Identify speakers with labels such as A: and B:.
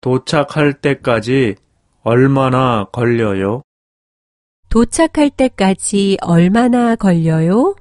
A: 도착할 때까지 얼마나 걸려요?
B: 도착할 때까지 얼마나 걸려요?